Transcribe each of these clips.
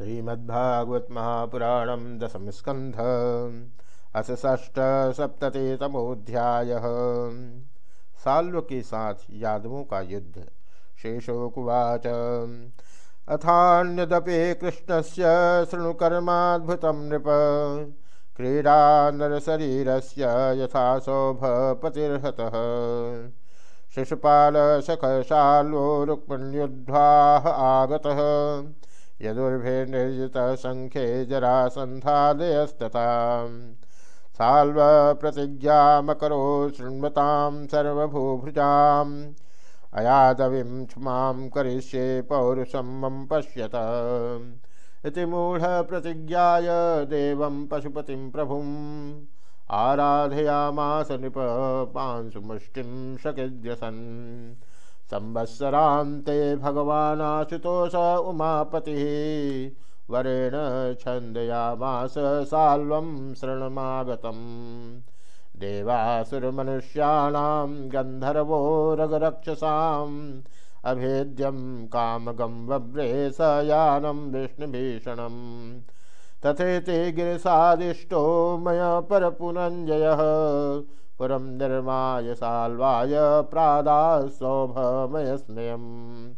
श्रीमद्भागवत महापुराणम दशम स्कंध अस ष्ट सप्ततितमोध्याय साल्व के साथ यादवों का युद्ध, शेषोकुवाच। अथान्यदपि कृष्णस्य शृणुकर्माद्भुतं नृप, क्रीडा नरशरीरस्य यथा सौभपतिर्हतः शिशुपालशखशाल्वो रुक्मिण्युद्ध्वाः आगतः। यदुर्भिर्निर्जित संख्ये जरासन्धादयस्तथा साल्वप्रतिज्ञामकरो शृण्वतां सर्वभूभृजाम्। अयादविं क्षमां करिष्ये पौरुषं मम पश्यत। इति मूढप्रतिज्ञाय देवं पशुपतिं प्रभुम्। आराधयामास नृप पांशुमुष्टिं शकिद्यसन् संवत्सरान्ते भगवानाशुतोष उमापतिः। वरेण छन्दयामास साल्वं शरणमागतम्। देवासुरमनुष्याणां गन्धर्वो रगरक्षसाम् अभेद्यं कामगं वव्रे स यानं विष्णुभीषणम्। तथेति गिरिसादिष्टो मया परपुनञ्जयः। पुरं निर्माय साल्वाय प्रादासौभमयस्मयं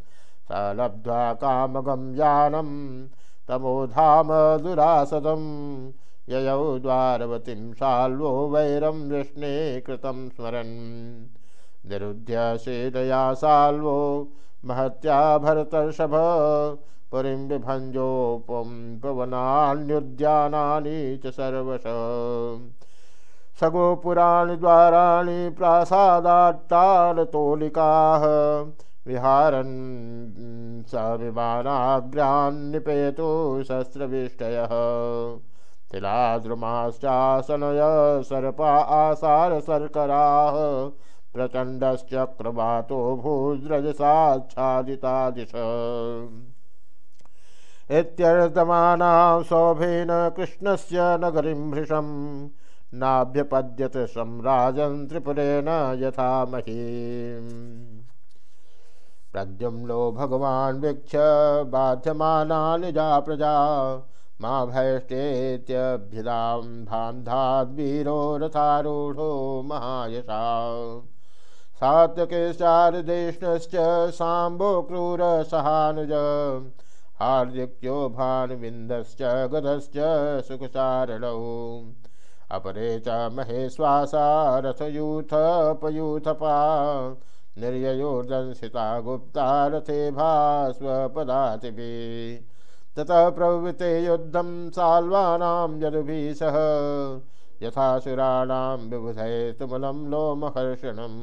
स लब्ध्वा कामगं यानं तमोधाम दुरासदं ययौ द्वारवतीं साल्वो वैरं विष्णे स्मरन्। निरुध्य सेदया साल्वो, महत्या भरतर्षभ। पुरीं बिभञ्जोपं पवनान्युद्यानानि च सर्वश। सगोपुराणि प्रासादाट्टालतोलिकाः विहारन् स विमानाग्रान्निपेतु शस्त्रविष्टयः। तिलाद्रुमाश्चासनय सर्पा आसारशर्कराः प्रचण्डश्चक्रवातो भूद्रजसाच्छादितादिश। इत्यर्थमानां सौभेन कृष्णस्य नगरीं भृशम् नाभ्यपद्यत सम्राजन् त्रिपुरेण यथा महीं। प्रद्युम्नो भगवान् वीक्ष्य बाध्यमाना निजा प्रजा। मा भयष्टेत्यभ्युदां भान्धाद्वीरो रथारूढो महायशा। सात्वकेशारदेष्णश्च साम्बो क्रूरसहानुज हार्दिक्यो भानुविन्दश्च गदश्च सुखसारणौ अपरे च महेश्वासा रथयूथपयूथपा निर्ययोर्दंसिता गुप्ता रथे भास्वपदातिभिः ततः प्रवृते युद्धं साल्वानां यदुभिः सह यथासुराणां विबुधे तुमुलं लोमहर्षणम्।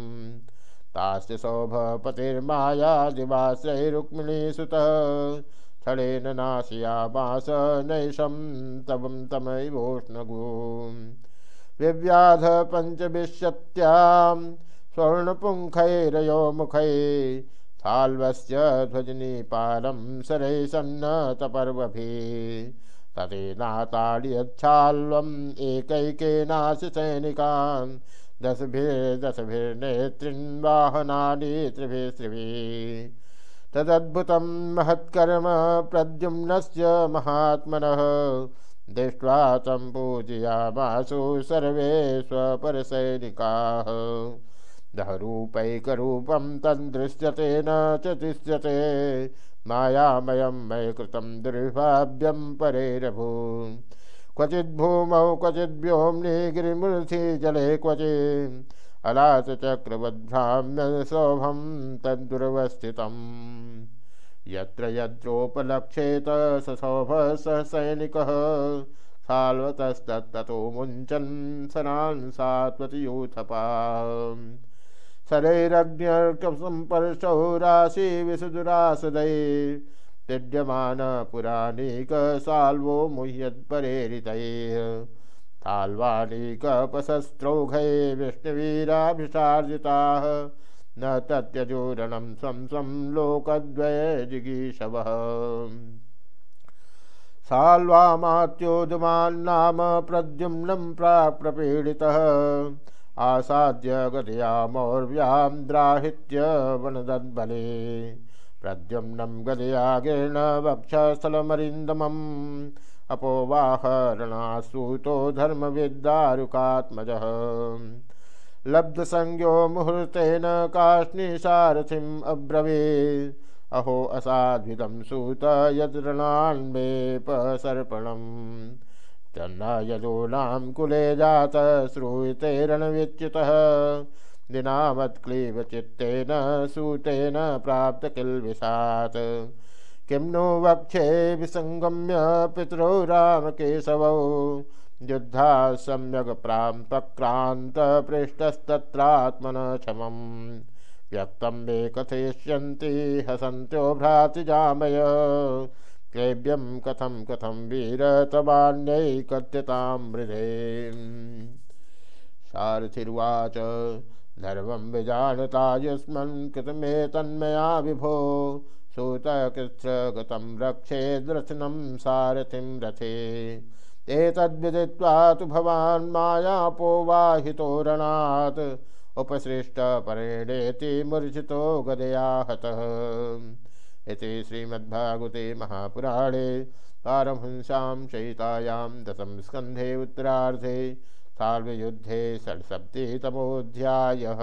तास्य सौभपतिर्माया दिवाश्रैरुक्मिणीसुतः स्थलेन नाशयामास नैशं तवं तमैवोष्णगुं। विव्याध पञ्चविंशत्यां स्वर्णपुङ्खैरयो मुखै साल्वस्य ध्वजनीपालं शरै सन्नतपर्वभिः ततेनाताड्यच्छाल्वम् एकैकेनाशि सैनिकान् दशभिर्दशभिर्नेतॄन् वाहनानि त्रिभिः त्रिभिः। तदद्भुतं महत्कर्म प्रद्युम्नस्य महात्मनः। दृष्ट्वा तम पूजयामासु सर्वे स्वपरसैनिकाः। दहरूपैकरूपं तन्दृश्यते न च दृश्यते मायामयं मय कृतं दुर्भाव्यं परेरभू क्वचिद्भूमौ क्वचिद्व्योम्नि गिरिमूर्ति जले क्वचित् अलासचक्रवद्भ्राम्य सौभं तद्दुर्वस्थितम् यत्र यत्रोपलक्षेत ससौभ स सैनिकः साल्वतस्तत्ततो मुञ्चन् सनान् सात्वतयूथपा शरैरग्न्यर्कसम्पर्शौ राशिविसुदुरासदै पीड्यमान पुराणिकसाल्वो मुह्यत्परेरितैः ताल्वानीकपशस्त्रौघै विष्णुवीराभिषार्जिताः न तत्यजूरणं स्वं स्वं लोकद्वयजिगीषवः साल्वामात्योदुमान्नाम प्रद्युम्नं प्राप्रपीडितः। आसाद्य गतया मौर्व्यां द्राहित्य वनदद्बले। प्रद्युम्नं गदया गिर्ण वक्षस्थलमरिन्दमम् अपोवाहरणासूतो धर्मविद्दारुकात्मजः लब्धसंज्ञो मुहूर्तेन काष्णीसारथिम् अब्रवीत्। अहो असाध्विदं सूत यदृणान्मेपसर्पणम् तन्न यदूनां कुले जात श्रूयते रणविच्युतः। दिनामत्क्लीबचित्तेन सूतेन प्राप्त किल्विषात् किं नो वक्षे विसङ्गम्य पितरौ रामकेशवौ? युद्धा सम्यग् प्रां पक्रान्तपृष्टस्तत्रात्मन क्षमम् व्यक्तं मे कथयिष्यन्ति, हसन्त्यो भ्रातिजामय क्लेव्यं कथं कथं वीर तवान्यैकथ्यतां मृधे सारथिर्वाच धर्मं विजानता युष्मन् कृतमेतन्मया विभो। सूतकृच्छ्रगतं रक्षेद्रथनं सारथिं रथे। एतद्विदित्वा तु भवान् मायापोवाहितोरणात् उपसृष्टपरेणेति मूर्छितो गदया हतः। इति श्रीमद्भागवते महापुराणे पारमहंस्यां चयितायां दशम स्कन्धे उत्तरार्धे सार्वयुद्धे षड्सप्तितमोऽध्यायः